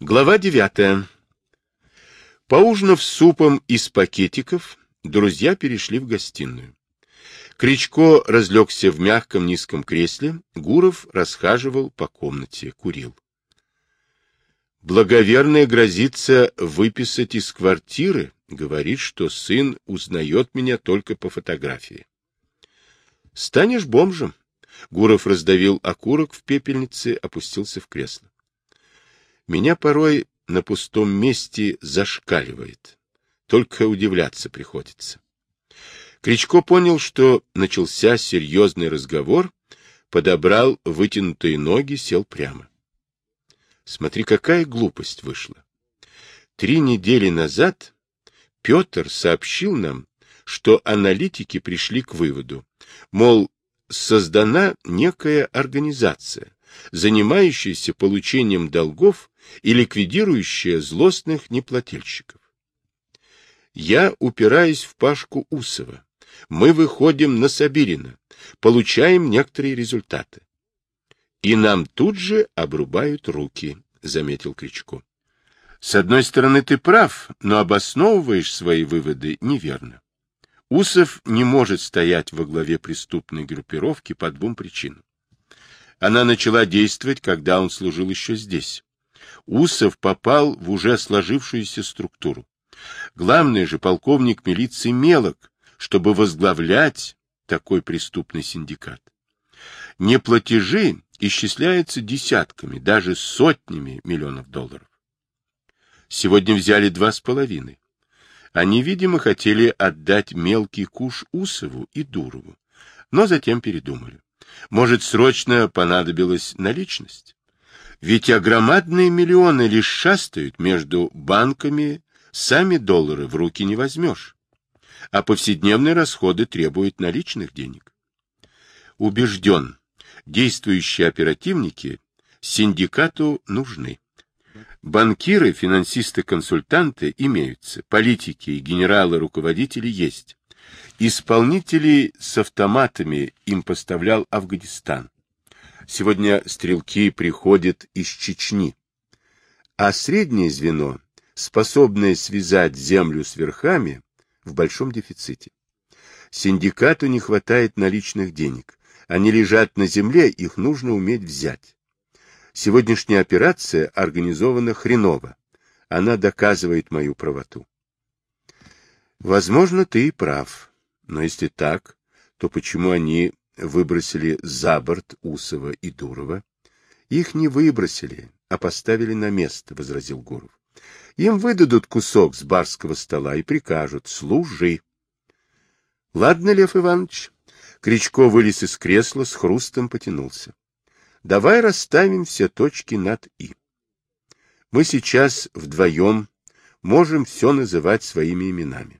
Глава девятая. Поужинав супом из пакетиков, друзья перешли в гостиную. Кричко разлегся в мягком низком кресле, Гуров расхаживал по комнате, курил. Благоверная грозится выписать из квартиры, говорит, что сын узнает меня только по фотографии. Станешь бомжем. Гуров раздавил окурок в пепельнице, опустился в кресло. Меня порой на пустом месте зашкаливает. Только удивляться приходится. Кричко понял, что начался серьезный разговор, подобрал вытянутые ноги, сел прямо. Смотри, какая глупость вышла. Три недели назад Петр сообщил нам, что аналитики пришли к выводу, мол, создана некая организация, занимающаяся получением долгов и ликвидирующая злостных неплательщиков. Я упираюсь в Пашку Усова. Мы выходим на Сабирина, получаем некоторые результаты. И нам тут же обрубают руки, заметил Кричко. С одной стороны, ты прав, но обосновываешь свои выводы неверно. Усов не может стоять во главе преступной группировки по двум причинам. Она начала действовать, когда он служил еще здесь. Усов попал в уже сложившуюся структуру. Главный же полковник милиции мелок, чтобы возглавлять такой преступный синдикат. Неплатежи исчисляются десятками, даже сотнями миллионов долларов. Сегодня взяли два с половиной. Они, видимо, хотели отдать мелкий куш Усову и Дурову, но затем передумали. Может, срочно понадобилась наличность? Ведь огромадные миллионы лишь шастают между банками, сами доллары в руки не возьмешь. А повседневные расходы требуют наличных денег. Убежден, действующие оперативники синдикату нужны. Банкиры, финансисты, консультанты имеются, политики и генералы-руководители есть. Исполнителей с автоматами им поставлял Афганистан. Сегодня стрелки приходят из Чечни. А среднее звено, способное связать землю с верхами, в большом дефиците. Синдикату не хватает наличных денег. Они лежат на земле, их нужно уметь взять. Сегодняшняя операция организована хреново. Она доказывает мою правоту. Возможно, ты и прав. Но если так, то почему они выбросили за борт Усова и Дурова. Их не выбросили, а поставили на место, — возразил Гуров. Им выдадут кусок с барского стола и прикажут «служи». — Ладно, Лев Иванович. Кричко вылез из кресла, с хрустом потянулся. — Давай расставим все точки над «и». Мы сейчас вдвоем можем все называть своими именами.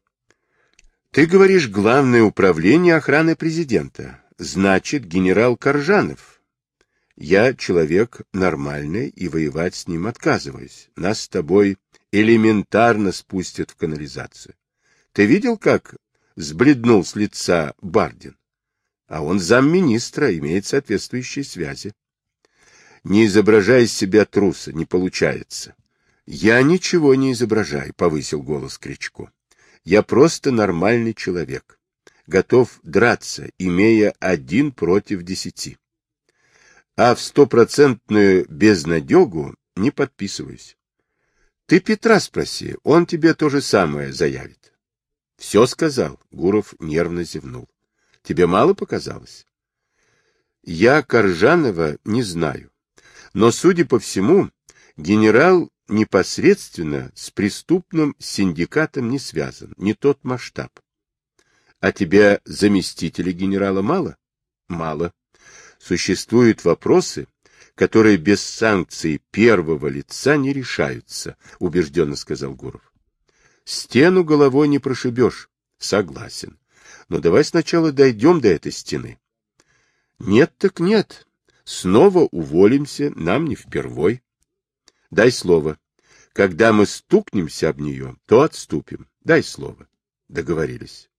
Ты говоришь главное управление охраны президента значит генерал Коржанов. Я человек нормальный и воевать с ним отказываюсь. Нас с тобой элементарно спустят в канализацию. Ты видел, как сбледнул с лица Бардин? А он замминистра, имеет соответствующие связи. Не изображай из себя труса, не получается. Я ничего не изображаю, повысил голос Кричко. Я просто нормальный человек готов драться, имея один против десяти. А в стопроцентную безнадегу не подписываюсь. Ты Петра спроси, он тебе то же самое заявит. Все сказал, Гуров нервно зевнул. Тебе мало показалось? Я Коржанова не знаю, но, судя по всему, генерал непосредственно с преступным синдикатом не связан, не тот масштаб. А тебя заместителя генерала мало? Мало. Существуют вопросы, которые без санкций первого лица не решаются, убежденно сказал Гуров. Стену головой не прошибешь. Согласен. Но давай сначала дойдем до этой стены. Нет так нет. Снова уволимся, нам не впервой. Дай слово. Когда мы стукнемся об нее, то отступим. Дай слово. Договорились.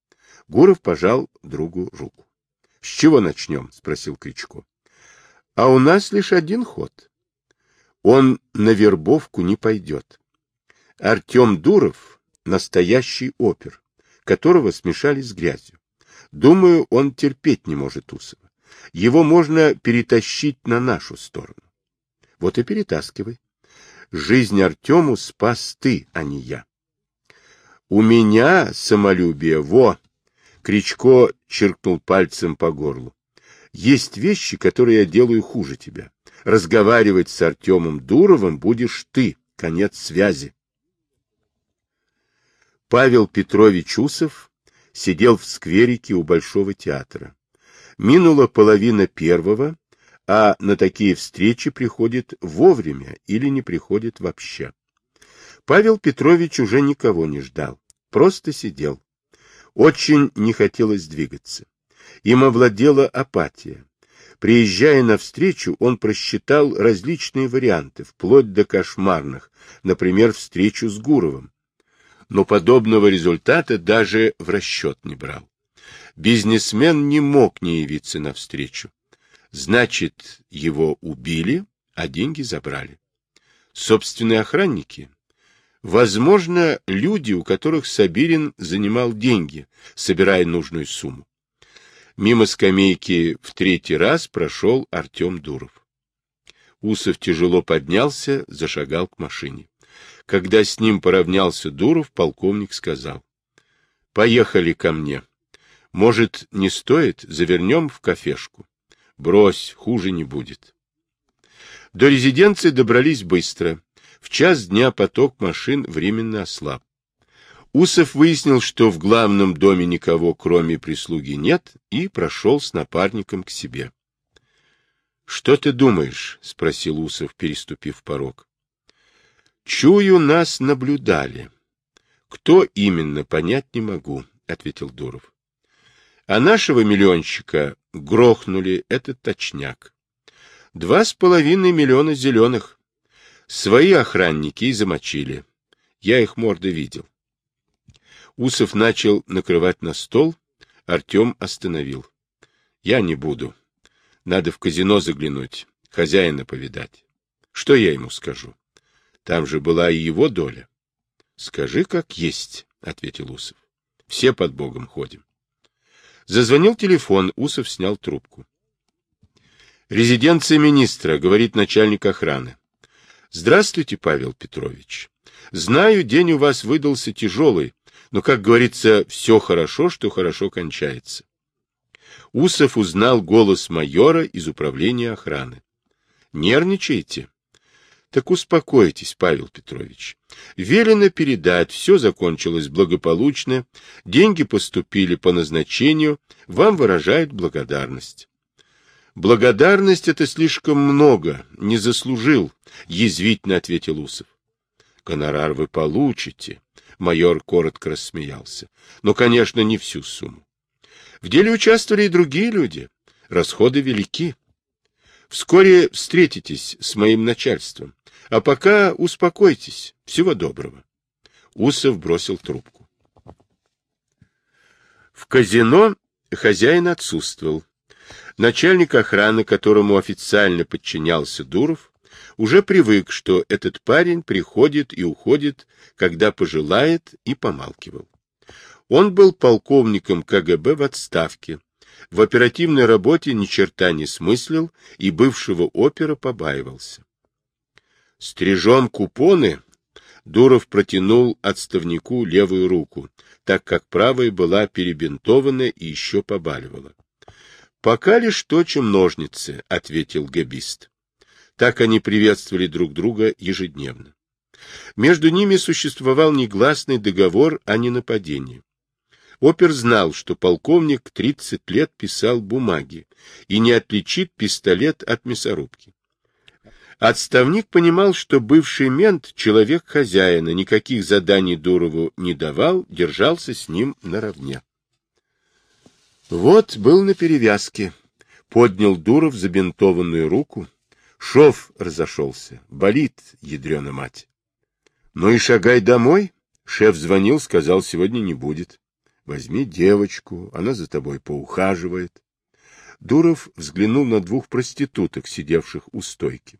Гуров пожал другу руку. — С чего начнем? — спросил Кричко. — А у нас лишь один ход. Он на вербовку не пойдет. Артем Дуров — настоящий опер, которого смешали с грязью. Думаю, он терпеть не может Усова. Его можно перетащить на нашу сторону. Вот и перетаскивай. Жизнь Артему спас ты, а не я. У меня самолюбие, во! Кричко черкнул пальцем по горлу. Есть вещи, которые я делаю хуже тебя. Разговаривать с Артемом Дуровым будешь ты. Конец связи. Павел Петрович Усов сидел в скверике у Большого театра. Минула половина первого, а на такие встречи приходит вовремя или не приходит вообще. Павел Петрович уже никого не ждал, просто сидел. Очень не хотелось двигаться. Им овладела апатия. Приезжая на встречу, он просчитал различные варианты, вплоть до кошмарных, например, встречу с Гуровым. Но подобного результата даже в расчет не брал. Бизнесмен не мог не явиться на встречу. Значит, его убили, а деньги забрали. Собственные охранники? Возможно, люди, у которых Сабирин занимал деньги, собирая нужную сумму. Мимо скамейки в третий раз прошел Артем Дуров. Усов тяжело поднялся, зашагал к машине. Когда с ним поравнялся Дуров, полковник сказал. — Поехали ко мне. Может, не стоит, завернем в кафешку. Брось, хуже не будет. До резиденции добрались быстро. В час дня поток машин временно ослаб. Усов выяснил, что в главном доме никого, кроме прислуги, нет, и прошел с напарником к себе. — Что ты думаешь? — спросил Усов, переступив порог. — Чую, нас наблюдали. — Кто именно, понять не могу, — ответил Дуров. — А нашего миллионщика грохнули, этот точняк. Два с половиной миллиона зеленых. Свои охранники и замочили. Я их морды видел. Усов начал накрывать на стол, Артем остановил. — Я не буду. Надо в казино заглянуть, хозяина повидать. Что я ему скажу? Там же была и его доля. — Скажи, как есть, — ответил Усов. — Все под Богом ходим. Зазвонил телефон, Усов снял трубку. — Резиденция министра, — говорит начальник охраны. — Здравствуйте, Павел Петрович. Знаю, день у вас выдался тяжелый, но, как говорится, все хорошо, что хорошо кончается. Усов узнал голос майора из управления охраны. Нервничаете? Так успокойтесь, Павел Петрович. Велено передать, все закончилось благополучно, деньги поступили по назначению, вам выражают благодарность. Благодарность — это слишком много, не заслужил, — язвительно ответил Усов. Гонорар вы получите, Майор коротко рассмеялся. Но, конечно, не всю сумму. В деле участвовали и другие люди. Расходы велики. Вскоре встретитесь с моим начальством. А пока успокойтесь. Всего доброго. Усов бросил трубку. В казино хозяин отсутствовал. Начальник охраны, которому официально подчинялся Дуров, уже привык, что этот парень приходит и уходит, когда пожелает, и помалкивал. Он был полковником КГБ в отставке, в оперативной работе ни черта не смыслил и бывшего опера побаивался. Стрижем купоны, Дуров протянул отставнику левую руку, так как правая была перебинтована и еще побаливала. — Пока лишь точим ножницы, — ответил габист. Так они приветствовали друг друга ежедневно. Между ними существовал негласный договор о ненападении. Опер знал, что полковник 30 лет писал бумаги и не отличит пистолет от мясорубки. Отставник понимал, что бывший мент — человек хозяина, никаких заданий Дурову не давал, держался с ним наравне. Вот был на перевязке. Поднял Дуров забинтованную руку, Шов разошелся. Болит, ядрена мать. Ну и шагай домой. Шеф звонил, сказал, сегодня не будет. Возьми девочку, она за тобой поухаживает. Дуров взглянул на двух проституток, сидевших у стойки.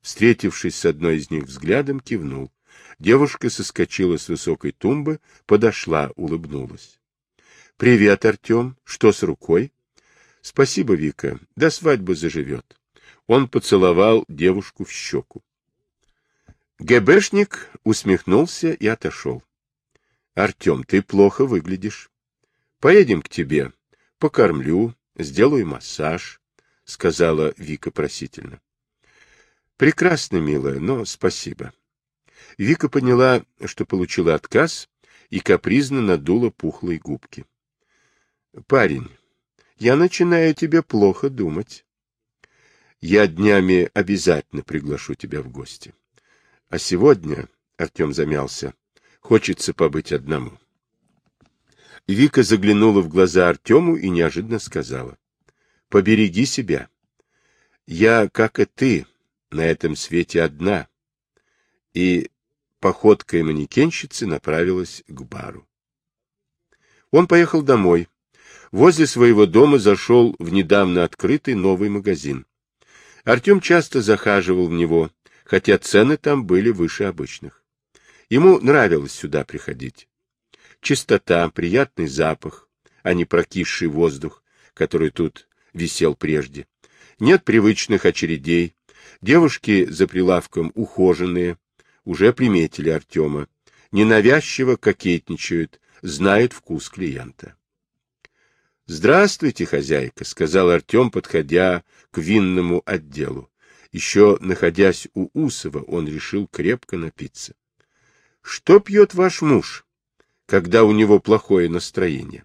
Встретившись с одной из них взглядом, кивнул. Девушка соскочила с высокой тумбы, подошла, улыбнулась. — Привет, Артем. Что с рукой? — Спасибо, Вика. До свадьбы заживет. Он поцеловал девушку в щеку. ГБшник усмехнулся и отошел. — Артем, ты плохо выглядишь. Поедем к тебе. Покормлю, сделаю массаж, — сказала Вика просительно. — Прекрасно, милая, но спасибо. Вика поняла, что получила отказ, и капризно надула пухлые губки. — Парень, я начинаю тебе плохо думать. Я днями обязательно приглашу тебя в гости. А сегодня, — Артем замялся, — хочется побыть одному. Вика заглянула в глаза Артему и неожиданно сказала. — Побереги себя. Я, как и ты, на этом свете одна. И походкой манекенщицы направилась к бару. Он поехал домой. Возле своего дома зашел в недавно открытый новый магазин. Артем часто захаживал в него, хотя цены там были выше обычных. Ему нравилось сюда приходить. Чистота, приятный запах, а не прокисший воздух, который тут висел прежде. Нет привычных очередей. Девушки за прилавком ухоженные, уже приметили Артема. Ненавязчиво кокетничают, знают вкус клиента. «Здравствуйте, хозяйка», — сказал Артем, подходя к винному отделу. Еще находясь у Усова, он решил крепко напиться. «Что пьет ваш муж, когда у него плохое настроение?»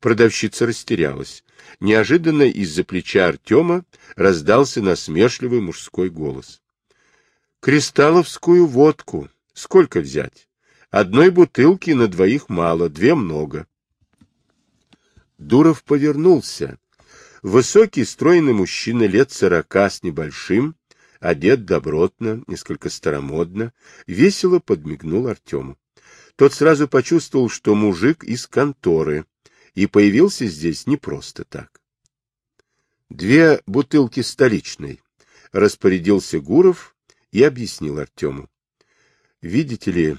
Продавщица растерялась. Неожиданно из-за плеча Артема раздался насмешливый мужской голос. «Кристалловскую водку. Сколько взять? Одной бутылки на двоих мало, две много. Дуров повернулся. Высокий, стройный мужчина лет сорока с небольшим, одет добротно, несколько старомодно, весело подмигнул Артему. Тот сразу почувствовал, что мужик из конторы, и появился здесь не просто так. Две бутылки столичной, распорядился Гуров и объяснил Артему. Видите ли,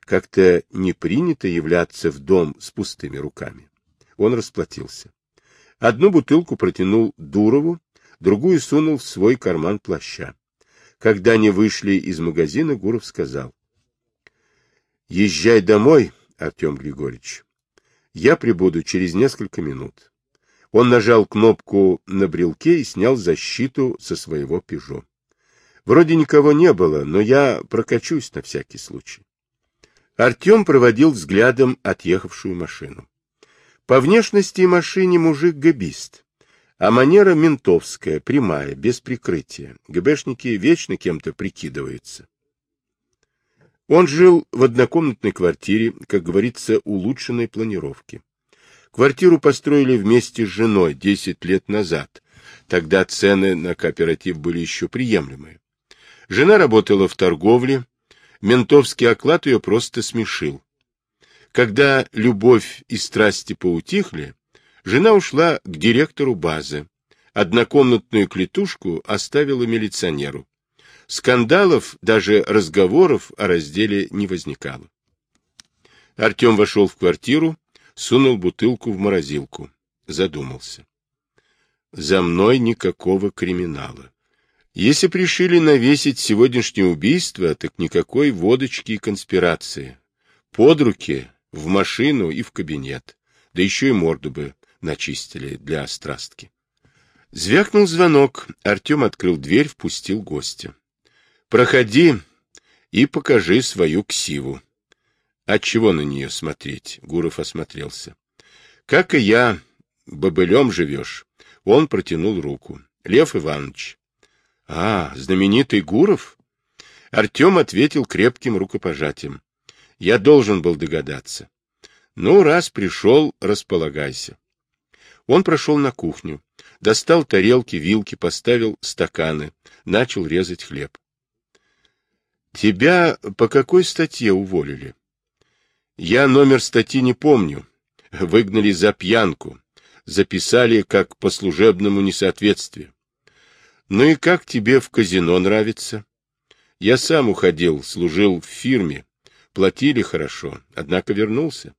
как-то не принято являться в дом с пустыми руками. Он расплатился. Одну бутылку протянул Дурову, другую сунул в свой карман плаща. Когда они вышли из магазина, Гуров сказал. — Езжай домой, Артем Григорьевич. Я прибуду через несколько минут. Он нажал кнопку на брелке и снял защиту со своего «Пежо». Вроде никого не было, но я прокачусь на всякий случай. Артем проводил взглядом отъехавшую машину. По внешности и машине мужик габист, а манера ментовская, прямая, без прикрытия. ГБшники вечно кем-то прикидываются. Он жил в однокомнатной квартире, как говорится, улучшенной планировки. Квартиру построили вместе с женой 10 лет назад. Тогда цены на кооператив были еще приемлемые. Жена работала в торговле, ментовский оклад ее просто смешил. Когда любовь и страсти поутихли, жена ушла к директору базы. Однокомнатную клетушку оставила милиционеру. Скандалов, даже разговоров о разделе не возникало. Артем вошел в квартиру, сунул бутылку в морозилку. Задумался. За мной никакого криминала. Если пришили навесить сегодняшнее убийство, так никакой водочки и конспирации. Под руки в машину и в кабинет. Да еще и морду бы начистили для острастки. Звякнул звонок. Артем открыл дверь, впустил гостя. «Проходи и покажи свою ксиву». «Отчего на нее смотреть?» — Гуров осмотрелся. «Как и я, бобылем живешь». Он протянул руку. «Лев Иванович». «А, знаменитый Гуров?» Артем ответил крепким рукопожатием. Я должен был догадаться. Ну, раз пришел, располагайся. Он прошел на кухню, достал тарелки, вилки, поставил стаканы, начал резать хлеб. Тебя по какой статье уволили? Я номер статьи не помню. Выгнали за пьянку. Записали как по служебному несоответствию. Ну и как тебе в казино нравится? Я сам уходил, служил в фирме. Платили хорошо, однако вернулся.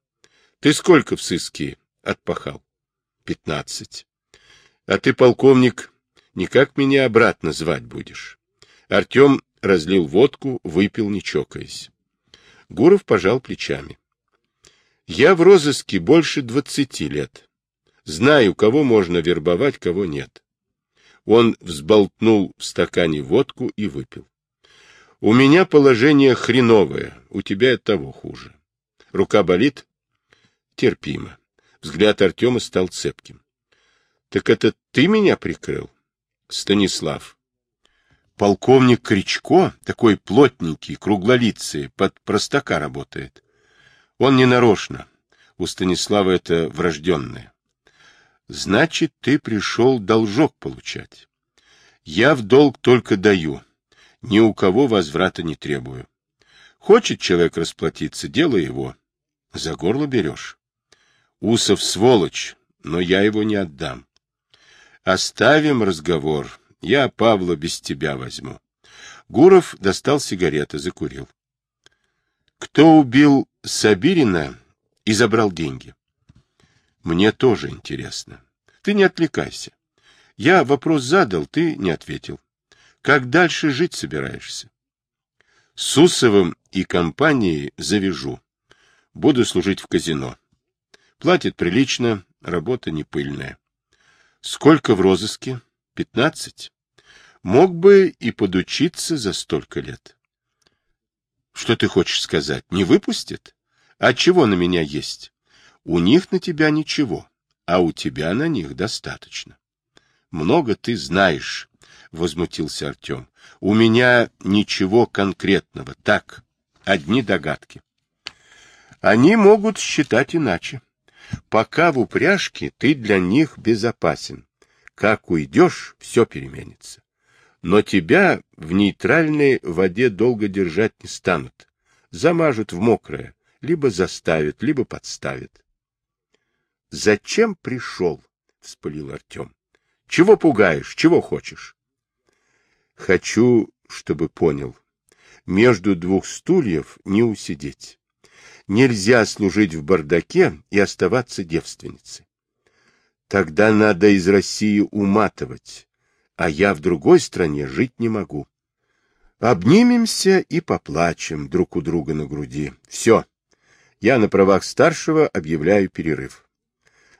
Ты сколько в сыске отпахал? Пятнадцать. А ты, полковник, никак меня обратно звать будешь. Артем разлил водку, выпил, не чокаясь. Гуров пожал плечами. Я в розыске больше двадцати лет. Знаю, кого можно вербовать, кого нет. Он взболтнул в стакане водку и выпил. У меня положение хреновое, у тебя от того хуже. Рука болит? Терпимо. Взгляд Артема стал цепким. Так это ты меня прикрыл? Станислав. Полковник Кричко, такой плотненький, круглолицый, под простака работает. Он не нарочно. У Станислава это врожденное. Значит, ты пришел должок получать. Я в долг только даю. Ни у кого возврата не требую. Хочет человек расплатиться, дело его. За горло берешь. Усов сволочь, но я его не отдам. Оставим разговор. Я Павла без тебя возьму. Гуров достал сигареты, закурил. Кто убил Сабирина и забрал деньги? Мне тоже интересно. Ты не отвлекайся. Я вопрос задал, ты не ответил. Как дальше жить собираешься? С Усовым и компанией завяжу. Буду служить в казино. Платит прилично, работа не пыльная. Сколько в розыске? Пятнадцать? Мог бы и подучиться за столько лет. Что ты хочешь сказать? Не выпустят? А чего на меня есть? У них на тебя ничего, а у тебя на них достаточно. Много ты знаешь, — возмутился Артем. У меня ничего конкретного, так, одни догадки. Они могут считать иначе. Пока в упряжке ты для них безопасен. Как уйдешь, все переменится. Но тебя в нейтральной воде долго держать не станут. Замажут в мокрое, либо заставят, либо подставят. Зачем пришел? — вспылил Артем. — Чего пугаешь? Чего хочешь? — Хочу, чтобы понял. Между двух стульев не усидеть. Нельзя служить в бардаке и оставаться девственницей. Тогда надо из России уматывать, а я в другой стране жить не могу. Обнимемся и поплачем друг у друга на груди. Все. Я на правах старшего объявляю перерыв.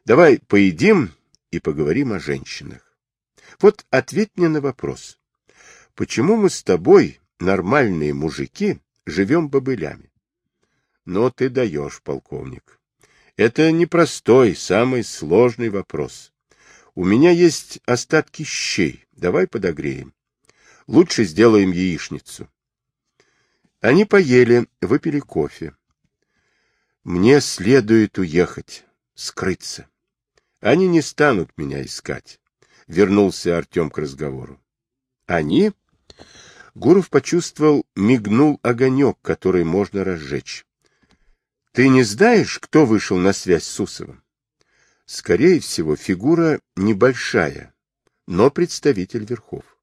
Давай поедим и поговорим о женщинах. Вот ответь мне на вопрос. Почему мы с тобой, нормальные мужики, живем бобылями? Но ты даешь, полковник. Это непростой, самый сложный вопрос. У меня есть остатки щей. Давай подогреем. Лучше сделаем яичницу. Они поели, выпили кофе. Мне следует уехать, скрыться. Они не станут меня искать. Вернулся Артем к разговору. Они? Гуров почувствовал, мигнул огонек, который можно разжечь. Ты не знаешь, кто вышел на связь с Усовым? Скорее всего, фигура небольшая, но представитель верхов.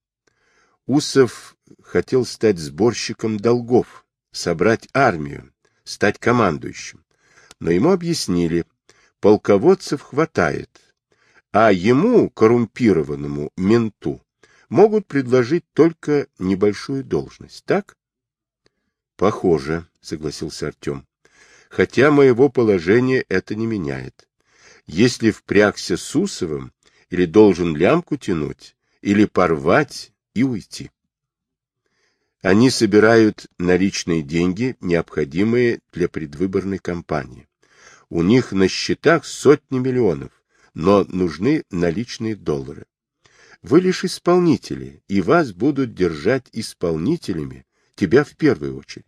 Усов хотел стать сборщиком долгов, собрать армию, стать командующим. Но ему объяснили, полководцев хватает, а ему, коррумпированному менту, могут предложить только небольшую должность, так? — Похоже, — согласился Артем. — Хотя моего положения это не меняет. Если впрягся с Усовым, или должен лямку тянуть, или порвать и уйти. Они собирают наличные деньги, необходимые для предвыборной кампании. У них на счетах сотни миллионов, но нужны наличные доллары. Вы лишь исполнители, и вас будут держать исполнителями, тебя в первую очередь.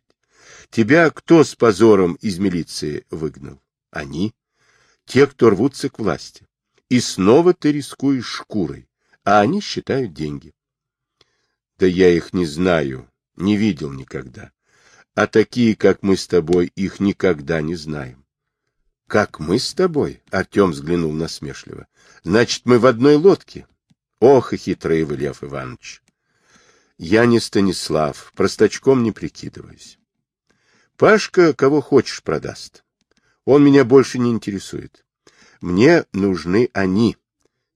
Тебя кто с позором из милиции выгнал? Они. Те, кто рвутся к власти. И снова ты рискуешь шкурой, а они считают деньги. Да я их не знаю, не видел никогда. А такие, как мы с тобой, их никогда не знаем. — Как мы с тобой? — Артем взглянул насмешливо. — Значит, мы в одной лодке. Ох и хитрый вы, Лев Иванович. Я не Станислав, простачком не прикидываюсь. Пашка кого хочешь продаст. Он меня больше не интересует. Мне нужны они,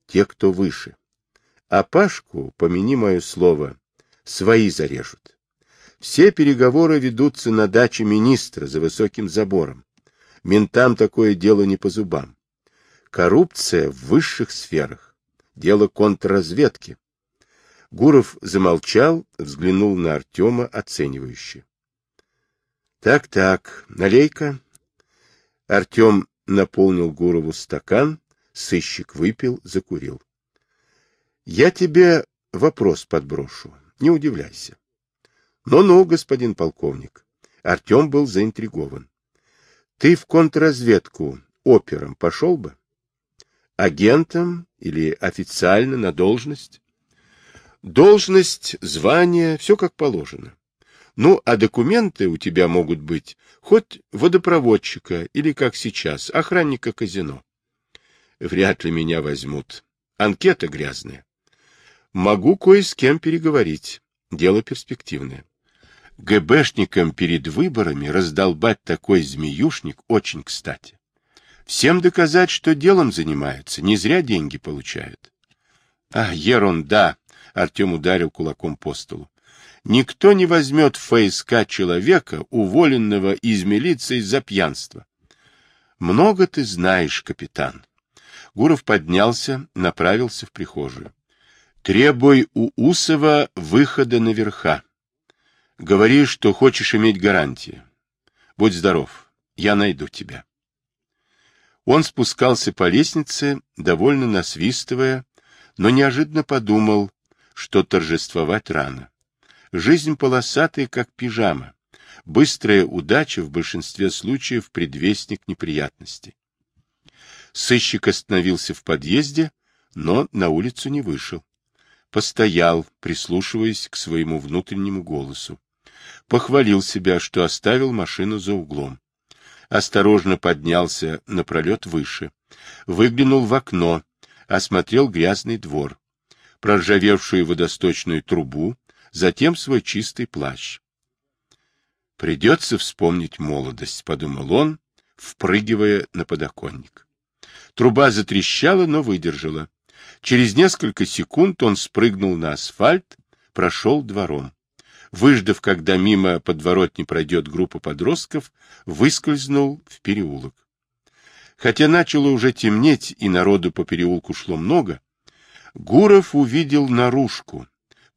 те, кто выше. А Пашку, помяни мое слово, свои зарежут. Все переговоры ведутся на даче министра за высоким забором. Ментам такое дело не по зубам. Коррупция в высших сферах. Дело контрразведки. Гуров замолчал, взглянул на Артема оценивающе. Так, так, налей-ка. Артем наполнил Гурову стакан, сыщик выпил, закурил. Я тебе вопрос подброшу, не удивляйся. Ну-ну, господин полковник. Артем был заинтригован. Ты в контрразведку опером пошел бы? Агентом или официально на должность? Должность, звание, все как положено. Ну, а документы у тебя могут быть хоть водопроводчика или, как сейчас, охранника казино. Вряд ли меня возьмут. Анкета грязная. Могу кое с кем переговорить. Дело перспективное. ГБшникам перед выборами раздолбать такой змеюшник очень кстати. Всем доказать, что делом занимаются, не зря деньги получают. А, ерунда! Артем ударил кулаком по столу. Никто не возьмет в ФСК человека, уволенного из милиции за пьянство. Много ты знаешь, капитан. Гуров поднялся, направился в прихожую. Требуй у Усова выхода наверха. Говори, что хочешь иметь гарантии. Будь здоров, я найду тебя. Он спускался по лестнице, довольно насвистывая, но неожиданно подумал, что торжествовать рано. Жизнь полосатая, как пижама. Быстрая удача в большинстве случаев предвестник неприятностей. Сыщик остановился в подъезде, но на улицу не вышел. Постоял, прислушиваясь к своему внутреннему голосу. Похвалил себя, что оставил машину за углом. Осторожно поднялся напролет выше. Выглянул в окно, осмотрел грязный двор, проржавевшую водосточную трубу, затем свой чистый плащ. «Придется вспомнить молодость», — подумал он, впрыгивая на подоконник. Труба затрещала, но выдержала. Через несколько секунд он спрыгнул на асфальт, прошел двором. Выждав, когда мимо подворотни пройдет группа подростков, выскользнул в переулок. Хотя начало уже темнеть, и народу по переулку шло много, Гуров увидел наружку,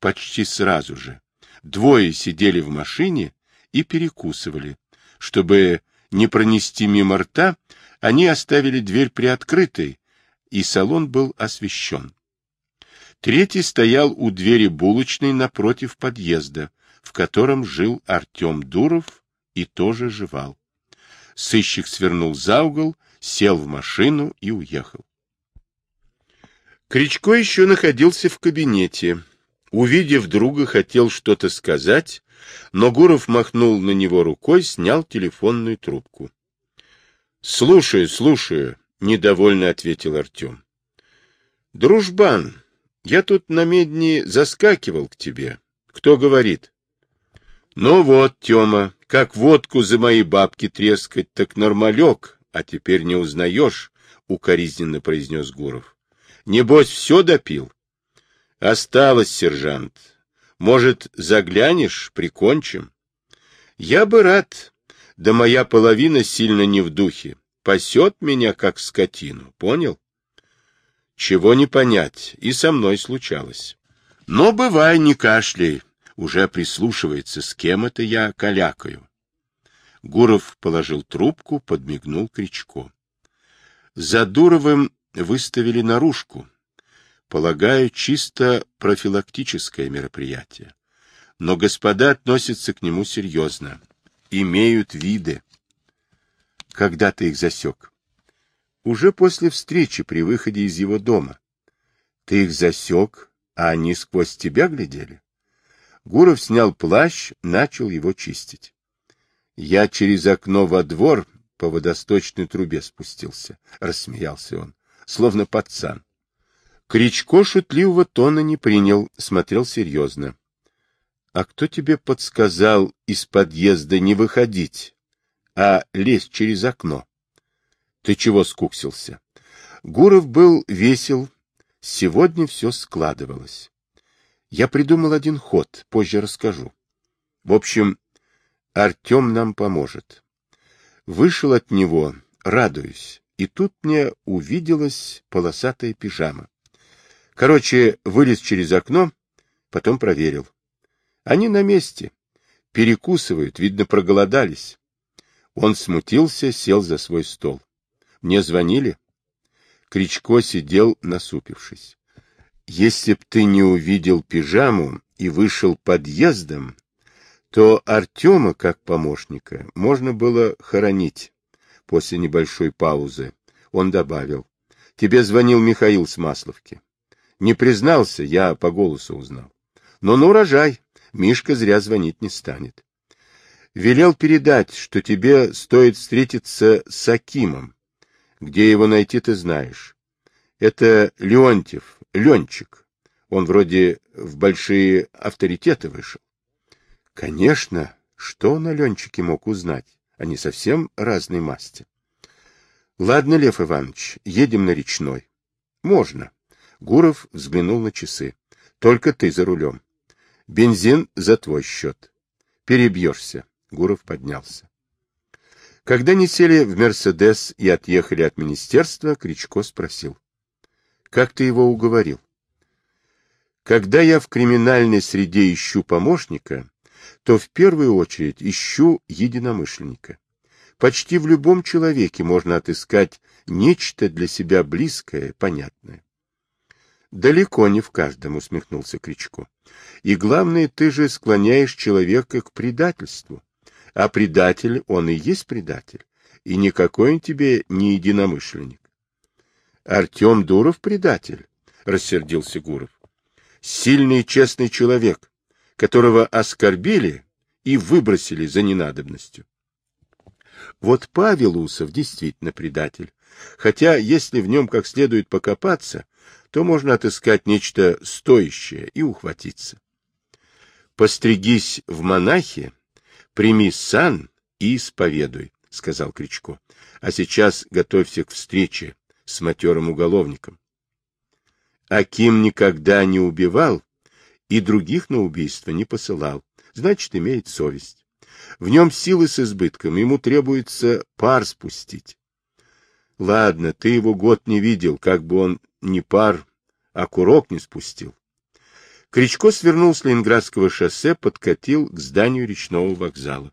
почти сразу же. Двое сидели в машине и перекусывали. Чтобы не пронести мимо рта, они оставили дверь приоткрытой, и салон был освещен. Третий стоял у двери булочной напротив подъезда, в котором жил Артем Дуров и тоже жевал. Сыщик свернул за угол, сел в машину и уехал. Кричко еще находился в кабинете. Увидев друга, хотел что-то сказать, но Гуров махнул на него рукой, снял телефонную трубку. — Слушаю, слушаю, — недовольно ответил Артем. — Дружбан, я тут на медне заскакивал к тебе. Кто говорит? — Ну вот, Тёма, как водку за мои бабки трескать, так нормалек, а теперь не узнаешь, — укоризненно произнес Гуров. — Небось, все допил? — Осталось, сержант. Может, заглянешь, прикончим? Я бы рад, да моя половина сильно не в духе. Пасет меня, как скотину, понял? Чего не понять, и со мной случалось. Но бывай, не кашляй, уже прислушивается, с кем это я калякаю. Гуров положил трубку, подмигнул Кричко. За Дуровым выставили наружку, Полагаю, чисто профилактическое мероприятие. Но господа относятся к нему серьезно. Имеют виды. Когда ты их засек? Уже после встречи при выходе из его дома. Ты их засек, а они сквозь тебя глядели? Гуров снял плащ, начал его чистить. Я через окно во двор по водосточной трубе спустился, — рассмеялся он, словно пацан. Кричко шутливого тона не принял, смотрел серьезно. — А кто тебе подсказал из подъезда не выходить, а лезть через окно? Ты чего скуксился? Гуров был весел. Сегодня все складывалось. Я придумал один ход, позже расскажу. В общем, Артем нам поможет. Вышел от него, радуюсь, и тут мне увиделась полосатая пижама. Короче, вылез через окно, потом проверил. Они на месте. Перекусывают, видно, проголодались. Он смутился, сел за свой стол. Мне звонили. Кричко сидел, насупившись. Если б ты не увидел пижаму и вышел подъездом, то Артема, как помощника, можно было хоронить. После небольшой паузы он добавил. Тебе звонил Михаил с Масловки. Не признался, я по голосу узнал. Но на урожай. Мишка зря звонить не станет. Велел передать, что тебе стоит встретиться с Акимом. Где его найти, ты знаешь. Это Леонтьев, Ленчик. Он вроде в большие авторитеты вышел. Конечно, что он о Ленчике мог узнать? Они совсем разной масти. Ладно, Лев Иванович, едем на речной. Можно. Гуров взглянул на часы. Только ты за рулем. Бензин за твой счет. Перебьешься. Гуров поднялся. Когда не сели в «Мерседес» и отъехали от министерства, Кричко спросил. — Как ты его уговорил? — Когда я в криминальной среде ищу помощника, то в первую очередь ищу единомышленника. Почти в любом человеке можно отыскать нечто для себя близкое, понятное. Далеко не в каждом, усмехнулся Кричко. И главное, ты же склоняешь человека к предательству. А предатель, он и есть предатель. И никакой он тебе не единомышленник. Артем Дуров предатель, рассердился Гуров. Сильный и честный человек, которого оскорбили и выбросили за ненадобностью. Вот Павел Усов действительно предатель, хотя если в нем как следует покопаться, то можно отыскать нечто стоящее и ухватиться. «Постригись в монахи, прими сан и исповедуй», — сказал Кричко. «А сейчас готовься к встрече с матерым уголовником». Аким никогда не убивал и других на убийство не посылал, значит, имеет совесть. В нем силы с избытком, ему требуется пар спустить. Ладно, ты его год не видел, как бы он не пар, а курок не спустил. Кричко свернул с Ленинградского шоссе, подкатил к зданию речного вокзала.